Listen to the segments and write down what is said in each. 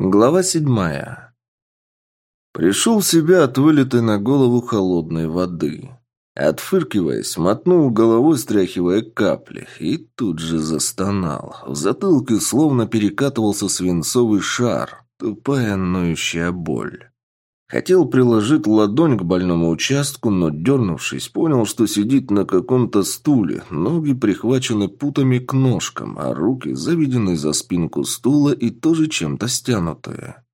Глава седьмая. Пришел в себя от вылитой на голову холодной воды. Отфыркиваясь, мотнул головой, стряхивая капли, и тут же застонал. В затылке словно перекатывался свинцовый шар, тупая ноющая боль. Хотел приложить ладонь к больному участку, но, дернувшись, понял, что сидит на каком-то стуле, ноги прихвачены путами к ножкам, а руки заведены за спинку стула и тоже чем-то стянутые.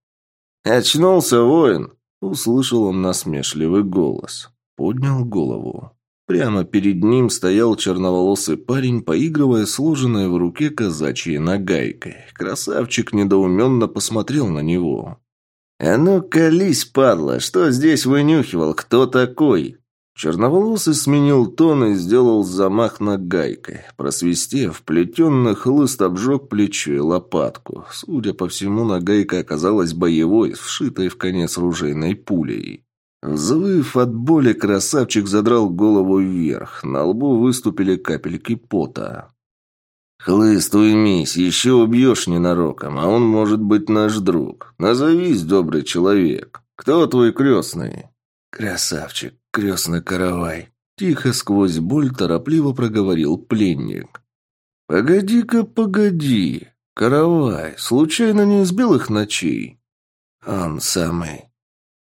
«Очнулся, воин!» — услышал он насмешливый голос. Поднял голову. Прямо перед ним стоял черноволосый парень, поигрывая сложенной в руке казачьей нагайкой. Красавчик недоуменно посмотрел на него. «А ну, колись, падла, что здесь вынюхивал, кто такой?» Черноволосый сменил тон и сделал замах нагайкой. Просвистев, плетенный хлыст обжег плечо и лопатку. Судя по всему, нагайка оказалась боевой, вшитой в конец ружейной пулей. Взвыв от боли, красавчик задрал голову вверх. На лбу выступили капельки пота. «Хлыст, уймись, еще убьешь ненароком, а он может быть наш друг. Назовись, добрый человек. Кто твой крестный?» «Красавчик, крестный каравай», — тихо сквозь боль торопливо проговорил пленник. «Погоди-ка, погоди. Каравай, случайно не из белых ночей?» «Он самый».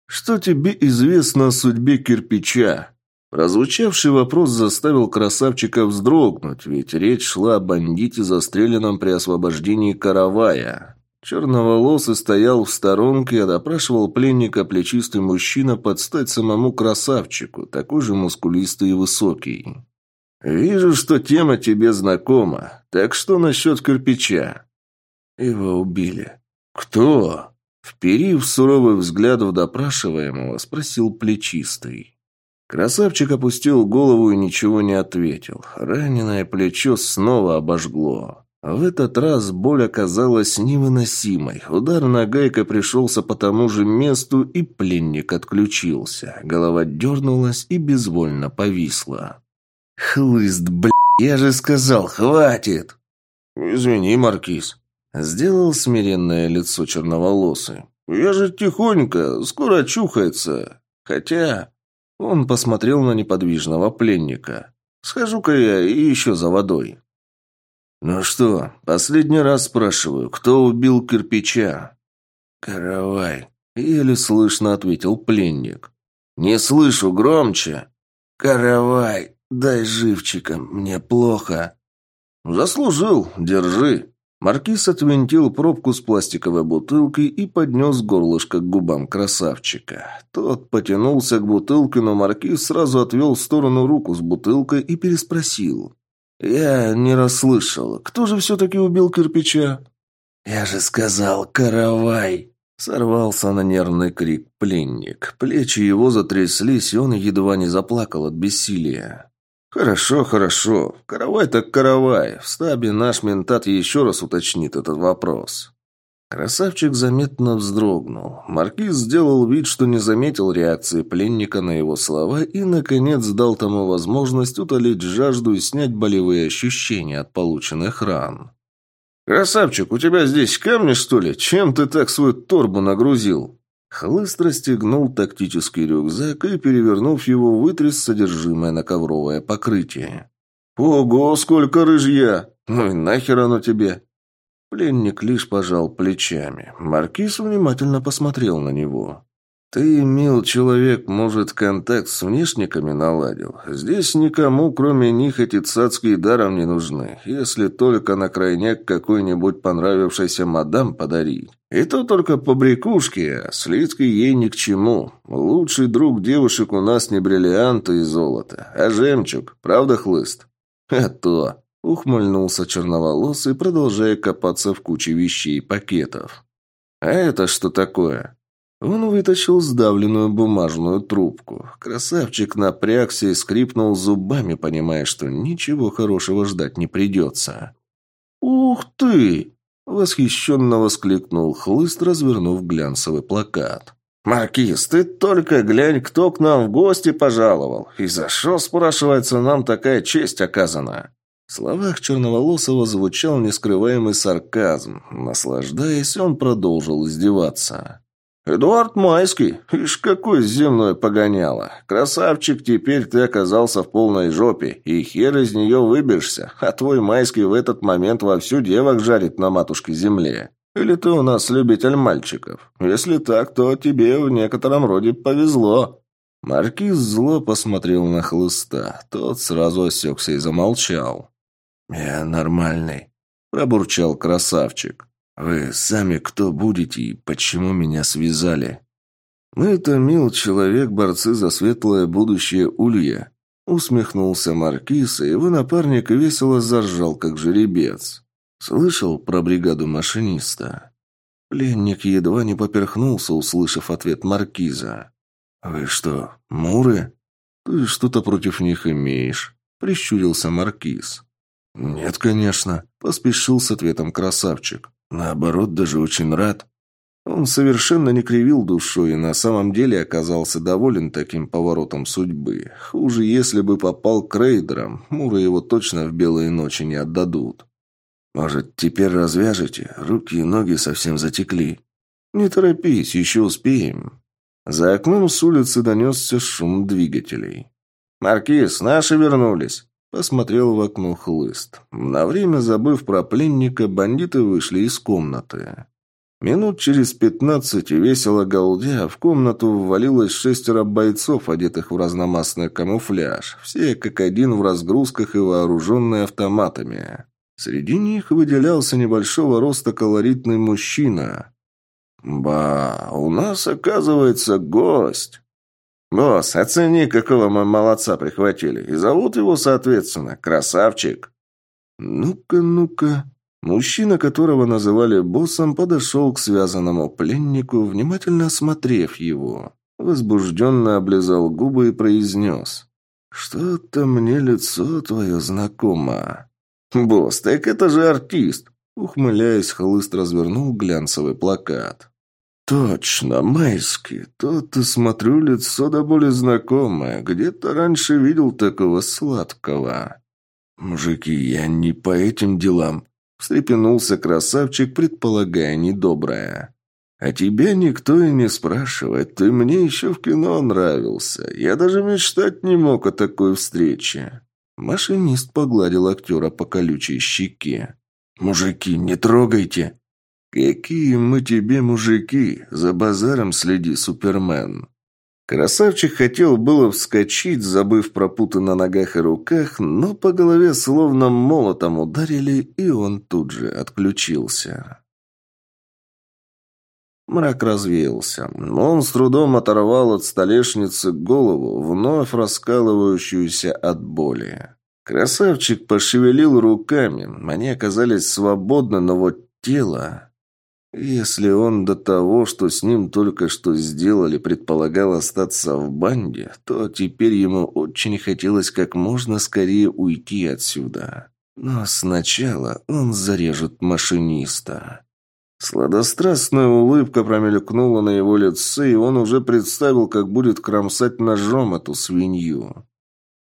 «Что тебе известно о судьбе кирпича?» Прозвучавший вопрос заставил красавчика вздрогнуть, ведь речь шла о бандите, застреленном при освобождении каравая. Черноволосый стоял в сторонке и допрашивал пленника плечистый мужчина под стать самому красавчику, такой же мускулистый и высокий. «Вижу, что тема тебе знакома. Так что насчет кирпича?» «Его убили». «Кто?» Вперив суровый взгляд в допрашиваемого, спросил плечистый. Красавчик опустил голову и ничего не ответил. Раненое плечо снова обожгло. В этот раз боль оказалась невыносимой. Удар нагайкой пришелся по тому же месту, и пленник отключился. Голова дернулась и безвольно повисла. «Хлыст, бля, я же сказал, хватит!» «Извини, Маркиз», — сделал смиренное лицо черноволосый. «Я же тихонько, скоро очухается. Хотя...» Он посмотрел на неподвижного пленника. «Схожу-ка я и еще за водой». «Ну что, последний раз спрашиваю, кто убил кирпича?» «Каравай», — еле слышно ответил пленник. «Не слышу, громче!» «Каравай, дай живчика, мне плохо». «Заслужил, держи». Маркиз отвинтил пробку с пластиковой бутылки и поднес горлышко к губам красавчика. Тот потянулся к бутылке, но Маркиз сразу отвел в сторону руку с бутылкой и переспросил. «Я не расслышал. Кто же все-таки убил кирпича?» «Я же сказал, каравай!» Сорвался на нервный крик пленник. Плечи его затряслись, и он едва не заплакал от бессилия. «Хорошо, хорошо. Каравай так каравай. В стабе наш ментат еще раз уточнит этот вопрос». Красавчик заметно вздрогнул. Маркиз сделал вид, что не заметил реакции пленника на его слова и, наконец, дал тому возможность утолить жажду и снять болевые ощущения от полученных ран. «Красавчик, у тебя здесь камни, что ли? Чем ты так свою торбу нагрузил?» Хлыст расстегнул тактический рюкзак и, перевернув его, вытряс содержимое на ковровое покрытие. «Ого, сколько рыжья! Ну и нахер оно тебе?» Пленник лишь пожал плечами. Маркиз внимательно посмотрел на него. «Ты, мил человек, может, контакт с внешниками наладил? Здесь никому, кроме них, эти цацкие даром не нужны, если только на крайняк какой-нибудь понравившейся мадам подарить. И то только по брякушке, а слитки ей ни к чему. Лучший друг девушек у нас не бриллианты и золото, а жемчуг, правда, хлыст?» «А то!» — ухмыльнулся черноволосый, продолжая копаться в куче вещей и пакетов. «А это что такое?» Он вытащил сдавленную бумажную трубку. Красавчик напрягся и скрипнул зубами, понимая, что ничего хорошего ждать не придется. «Ух ты!» — восхищенно воскликнул хлыст, развернув глянцевый плакат. «Маркиз, ты только глянь, кто к нам в гости пожаловал. И за что, спрашивается, нам такая честь оказана?» В словах Черноволосого звучал нескрываемый сарказм. Наслаждаясь, он продолжил издеваться. «Эдуард Майский, ишь какой земной погоняло. Красавчик, теперь ты оказался в полной жопе, и хер из нее выберешься, а твой Майский в этот момент вовсю девок жарит на матушке земле. Или ты у нас любитель мальчиков? Если так, то тебе в некотором роде повезло». Маркиз зло посмотрел на хлыста. Тот сразу осекся и замолчал. «Я нормальный», – пробурчал красавчик. «Вы сами кто будете и почему меня связали?» «Мы-то, мил человек, борцы за светлое будущее Улья», — усмехнулся Маркиз, и его напарник весело заржал, как жеребец. «Слышал про бригаду машиниста?» Пленник едва не поперхнулся, услышав ответ Маркиза. «Вы что, муры?» «Ты что-то против них имеешь?» — прищурился Маркиз. «Нет, конечно», — поспешил с ответом красавчик. Наоборот, даже очень рад. Он совершенно не кривил душой и на самом деле оказался доволен таким поворотом судьбы. Хуже, если бы попал к рейдерам, Муры его точно в белые ночи не отдадут. Может, теперь развяжете? Руки и ноги совсем затекли. Не торопись, еще успеем. За окном с улицы донесся шум двигателей. «Маркиз, наши вернулись!» Посмотрел в окно хлыст. На время забыв про пленника, бандиты вышли из комнаты. Минут через пятнадцать, весело галдя, в комнату ввалилось шестеро бойцов, одетых в разномастный камуфляж. Все как один в разгрузках и вооруженные автоматами. Среди них выделялся небольшого роста колоритный мужчина. «Ба, у нас, оказывается, гость!» «Босс, оцени, какого мы молодца прихватили. И зовут его, соответственно, Красавчик». «Ну-ка, ну-ка». Мужчина, которого называли боссом, подошел к связанному пленнику, внимательно осмотрев его. Возбужденно облизал губы и произнес. «Что-то мне лицо твое знакомо». «Босс, так это же артист!» Ухмыляясь, хлыст развернул глянцевый плакат. «Точно, Майский. То-то, смотрю, лицо до боли знакомое. Где-то раньше видел такого сладкого». «Мужики, я не по этим делам», — встрепенулся красавчик, предполагая недоброе. «А тебя никто и не спрашивает. Ты мне еще в кино нравился. Я даже мечтать не мог о такой встрече». Машинист погладил актера по колючей щеке. «Мужики, не трогайте!» «Какие мы тебе мужики! За базаром следи, Супермен!» Красавчик хотел было вскочить, забыв про путы на ногах и руках, но по голове словно молотом ударили, и он тут же отключился. Мрак развеялся. Он с трудом оторвал от столешницы голову, вновь раскалывающуюся от боли. Красавчик пошевелил руками. Они оказались свободны, но вот тело... Если он до того, что с ним только что сделали, предполагал остаться в банде, то теперь ему очень хотелось как можно скорее уйти отсюда. Но сначала он зарежет машиниста. Сладострастная улыбка промелькнула на его лице, и он уже представил, как будет кромсать ножом эту свинью.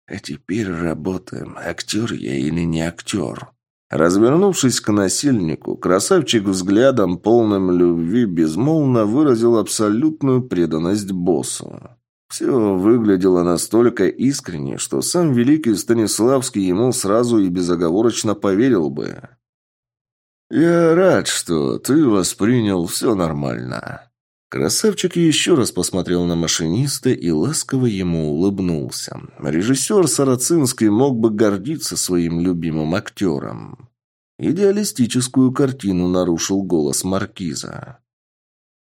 А теперь работаем, актер я или не актер. Развернувшись к насильнику, красавчик взглядом, полным любви, безмолвно выразил абсолютную преданность боссу. Все выглядело настолько искренне, что сам великий Станиславский ему сразу и безоговорочно поверил бы. «Я рад, что ты воспринял все нормально». Красавчик еще раз посмотрел на машиниста и ласково ему улыбнулся. Режиссер Сарацинский мог бы гордиться своим любимым актером. Идеалистическую картину нарушил голос маркиза.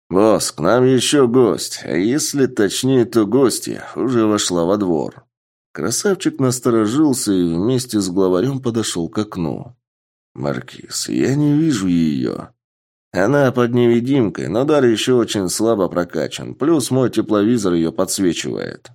«Босс, к нам еще гость, а если точнее, то гости уже вошла во двор». Красавчик насторожился и вместе с главарем подошел к окну. «Маркиз, я не вижу ее», она под невидимкой, но дар еще очень слабо прокачан. Плюс мой тепловизор ее подсвечивает.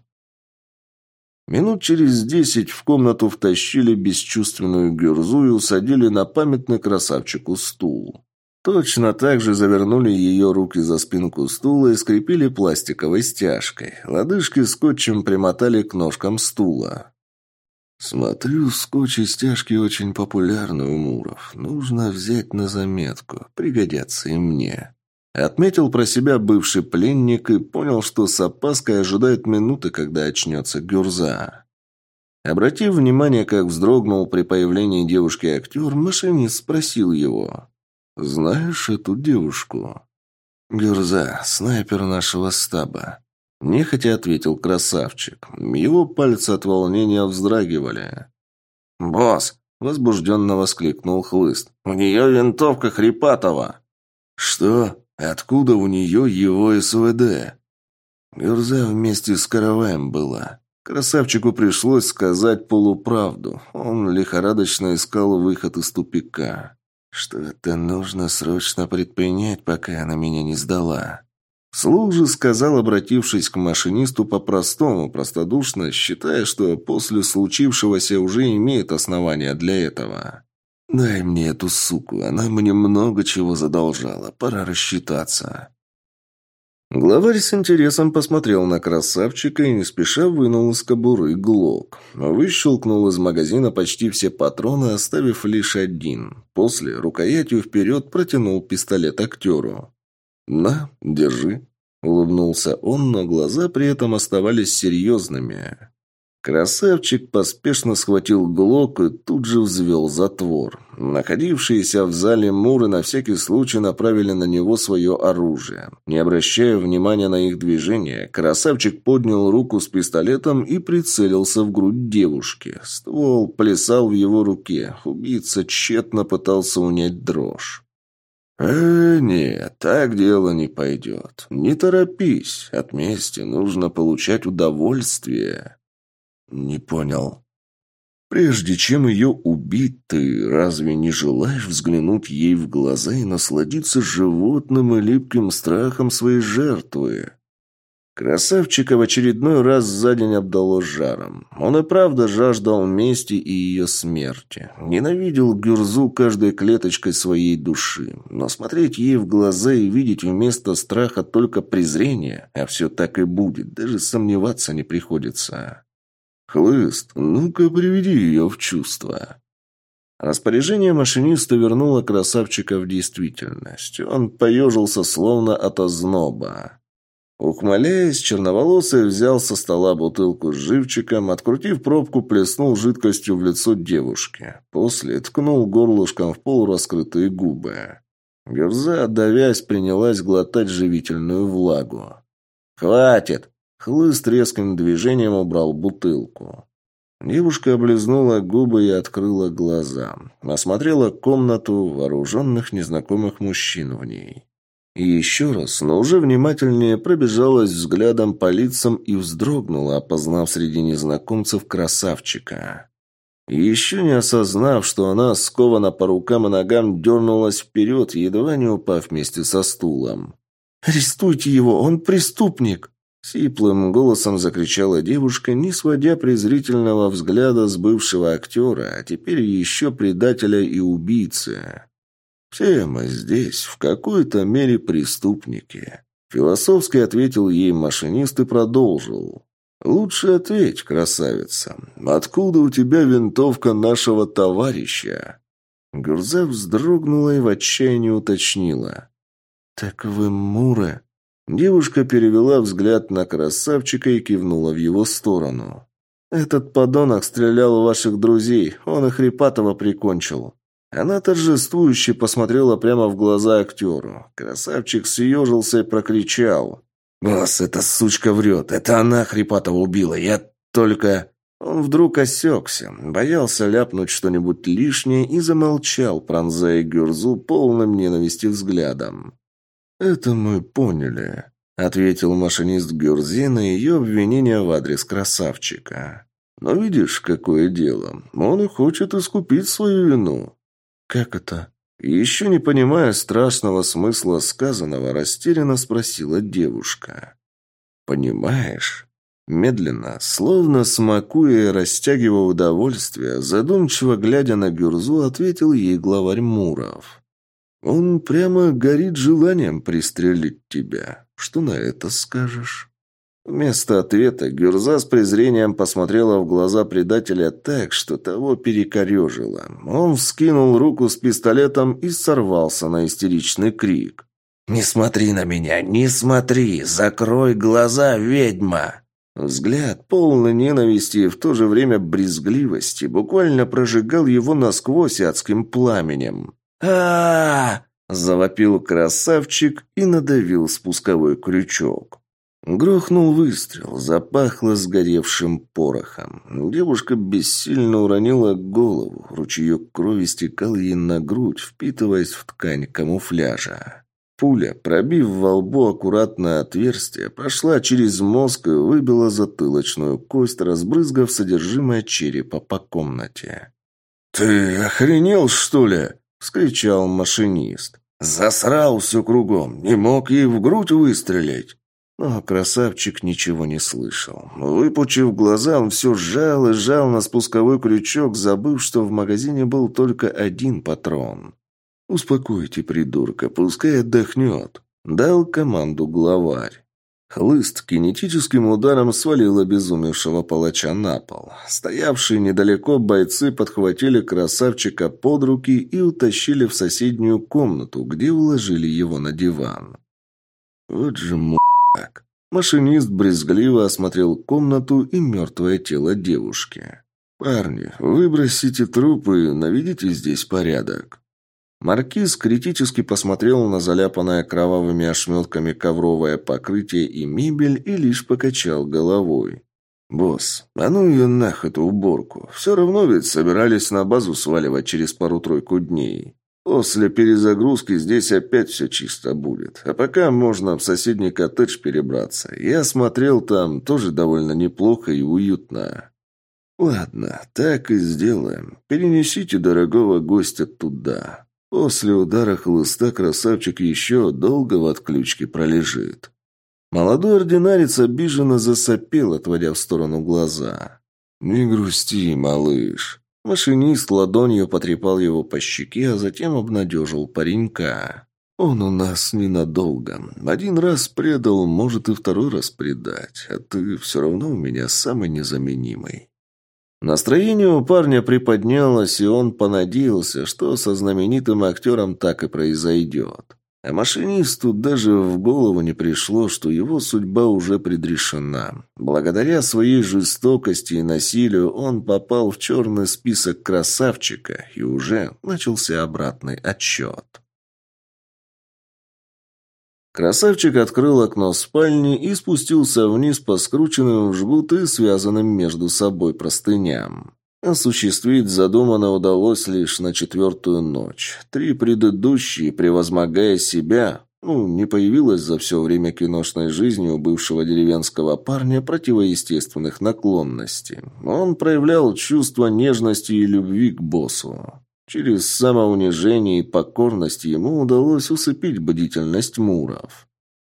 Минут через десять в комнату втащили бесчувственную гюрзу и усадили на памятный красавчику стул. Точно так же завернули ее руки за спинку стула и скрепили пластиковой стяжкой. Лодыжки скотчем примотали к ножкам стула. Смотрю, скотч и стяжки очень популярны у муров. Нужно взять на заметку. Пригодятся и мне. Отметил про себя бывший пленник и понял, что с опаской ожидает минуты, когда очнется Гюрза. Обратив внимание, как вздрогнул при появлении девушки актер, машинист спросил его. «Знаешь эту девушку?» «Гюрза, снайпер нашего стаба». Нехотя ответил красавчик. Его пальцы от волнения вздрагивали. «Босс!» – возбужденно воскликнул Хлыст. «У нее винтовка Хрипатова!» «Что? Откуда у нее его СВД?» Гюрза вместе с караваем была. Красавчику пришлось сказать полуправду. Он лихорадочно искал выход из тупика. Что-то нужно срочно предпринять, пока она меня не сдала. Слух же сказал, обратившись к машинисту по-простому, простодушно, считая, что после случившегося уже имеет основания для этого. «Дай мне эту суку, она мне много чего задолжала, пора рассчитаться». Главарь с интересом посмотрел на красавчика и не спеша вынул из кобуры глок. Выщелкнул из магазина почти все патроны, оставив лишь один. После рукоятью вперед протянул пистолет актеру. «На, держи», — улыбнулся он, но глаза при этом оставались серьезными. Красавчик поспешно схватил глок и тут же взвел затвор. Находившиеся в зале муры на всякий случай направили на него свое оружие. Не обращая внимания на их движение, красавчик поднял руку с пистолетом и прицелился в грудь девушки. Ствол плясал в его руке. Убийца тщетно пытался унять дрожь. «Э, нет, так дело не пойдет. Не торопись. От мести нужно получать удовольствие». «Не понял». «Прежде чем ее убить, ты разве не желаешь взглянуть ей в глаза и насладиться животным и липким страхом своей жертвы?» Красавчика в очередной раз за день обдало жаром. Он и правда жаждал мести и ее смерти. Ненавидел Гюрзу каждой клеточкой своей души. Но смотреть ей в глаза и видеть вместо страха только презрение, а все так и будет, даже сомневаться не приходится. «Хлыст, ну-ка приведи ее в чувство». Распоряжение машиниста вернуло красавчика в действительность. Он поежился словно от озноба. Ухмыляясь, черноволосый взял со стола бутылку с живчиком, открутив пробку, плеснул жидкостью в лицо девушки. После ткнул горлышком в полураскрытые губы. Герза, давясь, принялась глотать живительную влагу. «Хватит!» Хлыст резким движением убрал бутылку. Девушка облизнула губы и открыла глаза. Осмотрела комнату вооруженных незнакомых мужчин в ней. И еще раз, но уже внимательнее пробежалась взглядом по лицам и вздрогнула, опознав среди незнакомцев красавчика. И еще не осознав, что она, скована по рукам и ногам, дернулась вперед, едва не упав вместе со стулом. «Арестуйте его, он преступник!» Сиплым голосом закричала девушка, не сводя презрительного взгляда с бывшего актера, а теперь еще предателя и убийцы. «Все мы здесь в какой-то мере преступники», — философски ответил ей машинист и продолжил. «Лучше ответь, красавица, откуда у тебя винтовка нашего товарища?» Гурза вздрогнула и в отчаянии уточнила. «Так вы Муры?» Девушка перевела взгляд на красавчика и кивнула в его сторону. «Этот подонок стрелял у ваших друзей, он их Репатова прикончил». Она торжествующе посмотрела прямо в глаза актеру. Красавчик съежился и прокричал. «Босс, эта сучка врет, это она Хрипатова убила, я только...» Он вдруг осекся, боялся ляпнуть что-нибудь лишнее и замолчал, пронзая Гюрзу полным ненависти взглядом. «Это мы поняли», — ответил машинист Гюрзи на ее обвинение в адрес красавчика. «Но видишь, какое дело. Он и хочет искупить свою вину». «Как это?» Еще не понимая страшного смысла сказанного, растерянно спросила девушка. «Понимаешь?» Медленно, словно смакуя и растягивая удовольствие, задумчиво глядя на Гюрзу, ответил ей главарь Муров. Он прямо горит желанием пристрелить тебя. Что на это скажешь?» Вместо ответа Гюрза с презрением посмотрела в глаза предателя так, что того перекорежило. Он вскинул руку с пистолетом и сорвался на истеричный крик. «Не смотри на меня, не смотри! Закрой глаза, ведьма!» Взгляд, полный ненависти и в то же время брезгливости, буквально прожигал его насквозь адским пламенем. а, завопил красавчик и надавил спусковой крючок. Грохнул выстрел, запахло сгоревшим порохом. Девушка бессильно уронила голову, ручеек крови стекал ей на грудь, впитываясь в ткань камуфляжа. Пуля, пробив во лбу аккуратное отверстие, прошла через мозг и выбила затылочную кость, разбрызгав содержимое черепа по комнате. «Ты охренел, что ли?» – вскричал машинист. «Засрал все кругом, не мог ей в грудь выстрелить». Но красавчик ничего не слышал. Выпучив глаза, он все сжал и сжал на спусковой крючок, забыв, что в магазине был только один патрон. «Успокойте придурка, пускай отдохнет», — дал команду главарь. Хлыст кинетическим ударом свалил обезумевшего палача на пол. Стоявшие недалеко бойцы подхватили красавчика под руки и утащили в соседнюю комнату, где уложили его на диван. Вот же му так. Машинист брезгливо осмотрел комнату и мертвое тело девушки. «Парни, выбросите трупы наведите здесь порядок». Маркиз критически посмотрел на заляпанное кровавыми ошметками ковровое покрытие и мебель и лишь покачал головой. «Босс, а ну ее нах, эту уборку. Все равно ведь собирались на базу сваливать через пару-тройку дней. После перезагрузки здесь опять все чисто будет. А пока можно в соседний коттедж перебраться. Я смотрел там тоже довольно неплохо и уютно. Ладно, так и сделаем. Перенесите дорогого гостя туда. После удара хлыста красавчик еще долго в отключке пролежит. Молодой ординарец обиженно засопел, отводя в сторону глаза. «Не грусти, малыш. Машинист ладонью потрепал его по щеке, а затем обнадежил паренька. «Он у нас ненадолго. Один раз предал, может и второй раз предать, а ты все равно у меня самый незаменимый». Настроение у парня приподнялось, и он понадеялся, что со знаменитым актером так и произойдет. А машинисту даже в голову не пришло, что его судьба уже предрешена. Благодаря своей жестокости и насилию он попал в черный список красавчика, и уже начался обратный отсчет. Красавчик открыл окно спальни и спустился вниз по скрученным в жгут и связанным между собой простыням. Осуществить задуманное удалось лишь на четвертую ночь. Три предыдущие, превозмогая себя, ну, не появилось за все время киношной жизни у бывшего деревенского парня противоестественных наклонностей. Он проявлял чувство нежности и любви к боссу. Через самоунижение и покорность ему удалось усыпить бдительность муров.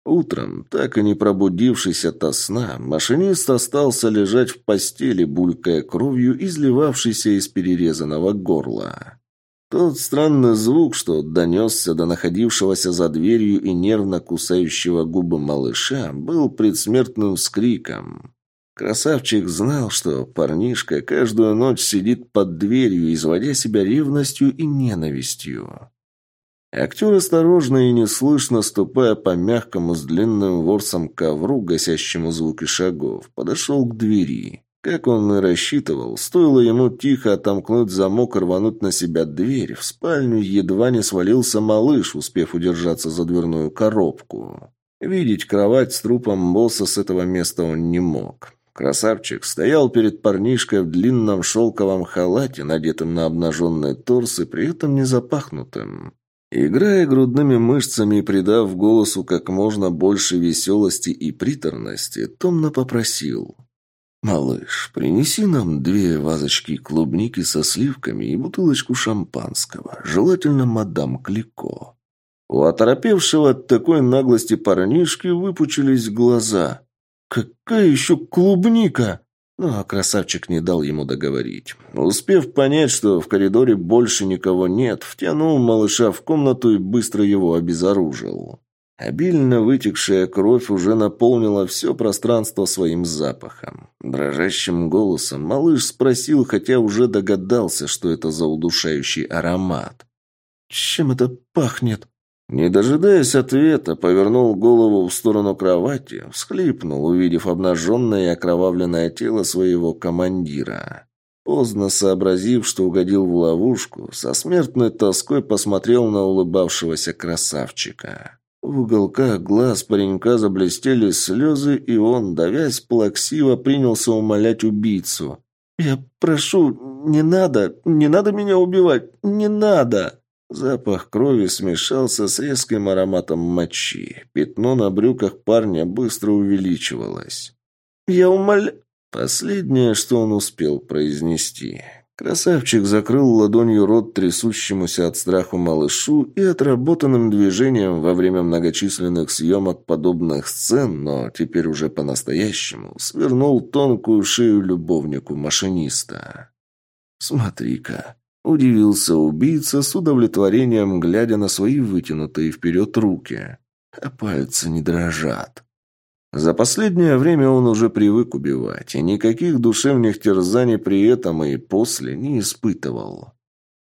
Утром, так и не пробудившись ото сна, машинист остался лежать в постели, булькая кровью, изливавшейся из перерезанного горла. Тот странный звук, что донесся до находившегося за дверью и нервно кусающего губы малыша, был предсмертным вскриком. Красавчик знал, что парнишка каждую ночь сидит под дверью, изводя себя ревностью и ненавистью. Актер осторожно и неслышно, ступая по мягкому с длинным ворсом ковру, гасящему звуки шагов, подошел к двери. Как он и рассчитывал, стоило ему тихо отомкнуть замок и рвануть на себя дверь, в спальню едва не свалился малыш, успев удержаться за дверную коробку. Видеть кровать с трупом босса с этого места он не мог. Красавчик стоял перед парнишкой в длинном шелковом халате, надетым на обнаженный торс и при этом не запахнутым. Играя грудными мышцами и придав голосу как можно больше веселости и приторности, томно попросил. «Малыш, принеси нам две вазочки клубники со сливками и бутылочку шампанского, желательно мадам Клико». У оторопевшего от такой наглости парнишки выпучились глаза. «Какая еще клубника?» Но красавчик не дал ему договорить. Успев понять, что в коридоре больше никого нет, втянул малыша в комнату и быстро его обезоружил. Обильно вытекшая кровь уже наполнила все пространство своим запахом. Дрожащим голосом малыш спросил, хотя уже догадался, что это за удушающий аромат. «Чем это пахнет?» Не дожидаясь ответа, повернул голову в сторону кровати, всхлипнул, увидев обнаженное и окровавленное тело своего командира. Поздно сообразив, что угодил в ловушку, со смертной тоской посмотрел на улыбавшегося красавчика. В уголках глаз паренька заблестели слезы, и он, давясь плаксиво, принялся умолять убийцу. «Я прошу, не надо, не надо меня убивать, не надо!» Запах крови смешался с резким ароматом мочи. Пятно на брюках парня быстро увеличивалось. «Я умоляю...» Последнее, что он успел произнести. Красавчик закрыл ладонью рот трясущемуся от страха малышу и отработанным движением во время многочисленных съемок подобных сцен, но теперь уже по-настоящему, свернул тонкую шею любовнику машиниста. «Смотри-ка!» – удивился убийца с удовлетворением, глядя на свои вытянутые вперед руки. А пальцы не дрожат. За последнее время он уже привык убивать, и никаких душевных терзаний при этом и после не испытывал.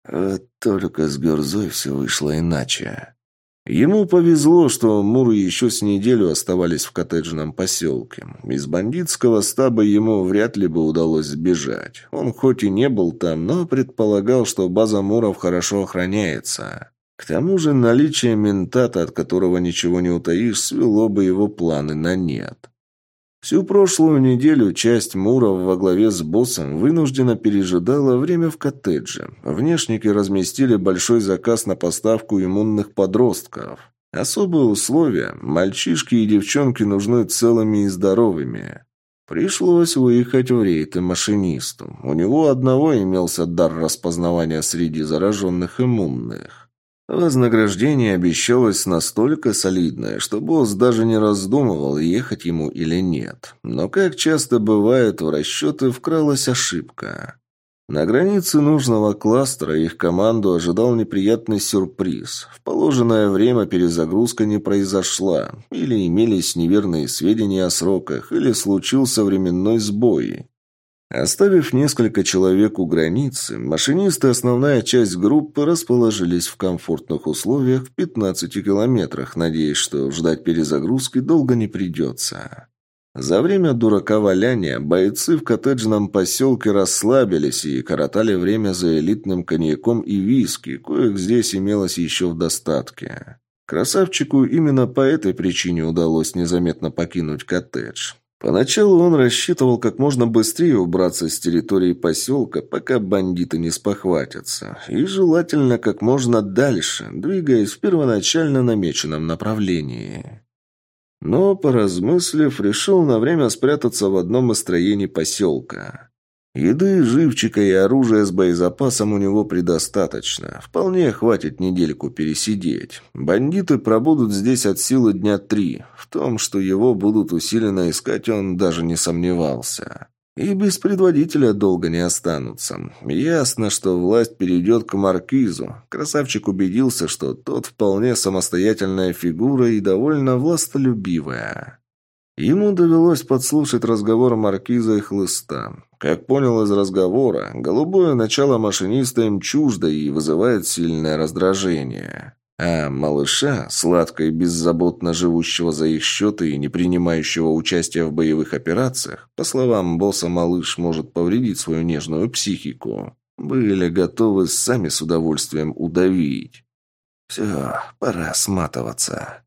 Вот только с Герзой все вышло иначе. Ему повезло, что Муры еще с неделю оставались в коттеджном поселке. Из бандитского стаба ему вряд ли бы удалось сбежать. Он хоть и не был там, но предполагал, что база Муров хорошо охраняется. К тому же наличие ментата, от которого ничего не утаишь, свело бы его планы на нет. Всю прошлую неделю часть Муров во главе с боссом вынужденно пережидала время в коттедже. Внешники разместили большой заказ на поставку иммунных подростков. Особые условия – мальчишки и девчонки нужны целыми и здоровыми. Пришлось выехать в рейд и машинисту. У него одного имелся дар распознавания среди зараженных иммунных. Вознаграждение обещалось настолько солидное, что босс даже не раздумывал, ехать ему или нет. Но, как часто бывает, в расчеты вкралась ошибка. На границе нужного кластера их команду ожидал неприятный сюрприз. В положенное время перезагрузка не произошла, или имелись неверные сведения о сроках, или случился временной сбой. Оставив несколько человек у границы, машинисты и основная часть группы расположились в комфортных условиях в 15 километрах, надеясь, что ждать перезагрузки долго не придется. За время дурака валяния бойцы в коттеджном поселке расслабились и коротали время за элитным коньяком и виски, коих здесь имелось еще в достатке. Красавчику именно по этой причине удалось незаметно покинуть коттедж. Поначалу он рассчитывал как можно быстрее убраться с территории поселка, пока бандиты не спохватятся, и желательно как можно дальше, двигаясь в первоначально намеченном направлении. Но, поразмыслив, решил на время спрятаться в одном из строений поселка. Еды, живчика и оружия с боезапасом у него предостаточно. Вполне хватит недельку пересидеть. Бандиты пробудут здесь от силы дня три. В том, что его будут усиленно искать, он даже не сомневался. И без предводителя долго не останутся. Ясно, что власть перейдет к маркизу. Красавчик убедился, что тот вполне самостоятельная фигура и довольно властолюбивая. Ему довелось подслушать разговор маркиза и хлыста. Как понял из разговора, голубое начало машиниста им чуждо и вызывает сильное раздражение. А малыша, сладко и беззаботно живущего за их счет и не принимающего участия в боевых операциях, по словам босса, малыш может повредить свою нежную психику, были готовы сами с удовольствием удавить. «Все, пора сматываться».